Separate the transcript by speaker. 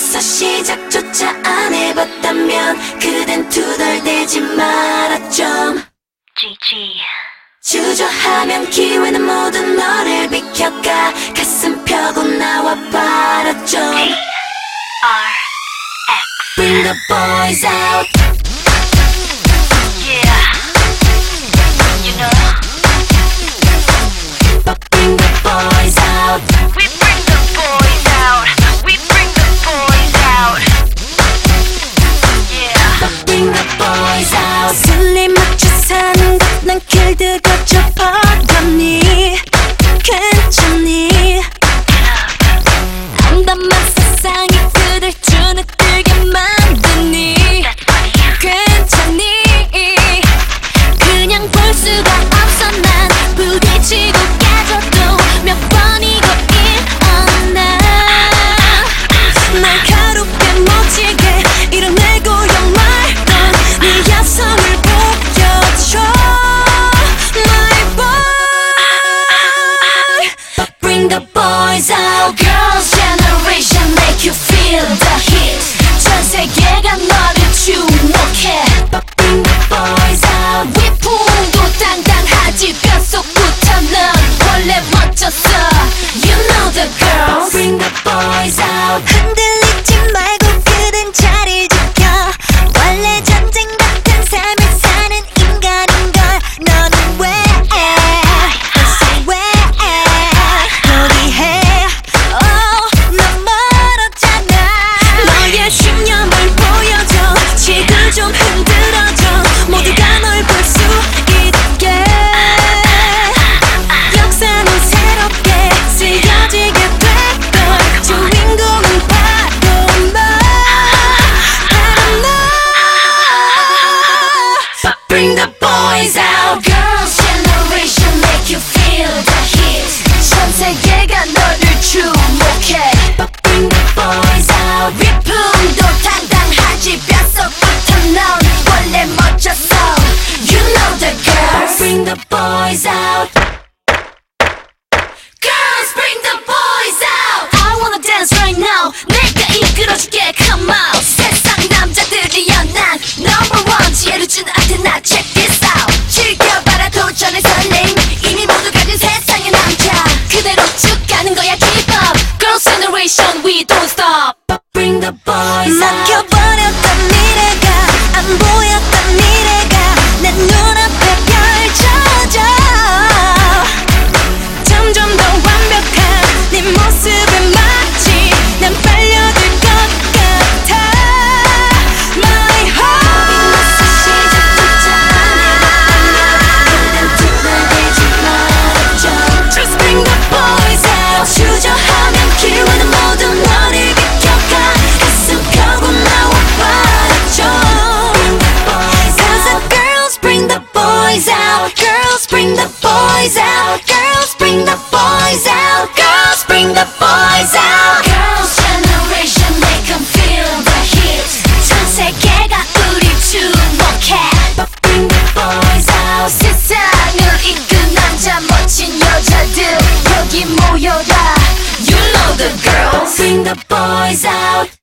Speaker 1: 벌써 시작조차 안 해봤다면 그댄 투덜대지 마라 좀
Speaker 2: GG
Speaker 1: 주저하면 기회는 모두 너를 비켜가 가슴 펴고 나와 봐라 좀. Bring the boys out. The.
Speaker 2: the boys out
Speaker 1: Girls generation make you feel the heat. 전 세계가 너를 주목해 Bring the boys out 위풍도 당당하지 뼛속부터 넌 원래 멋졌어 You know the girls. Bring the boys out. 흔들리지 마 bring the boys out. the girls, sing the boys out.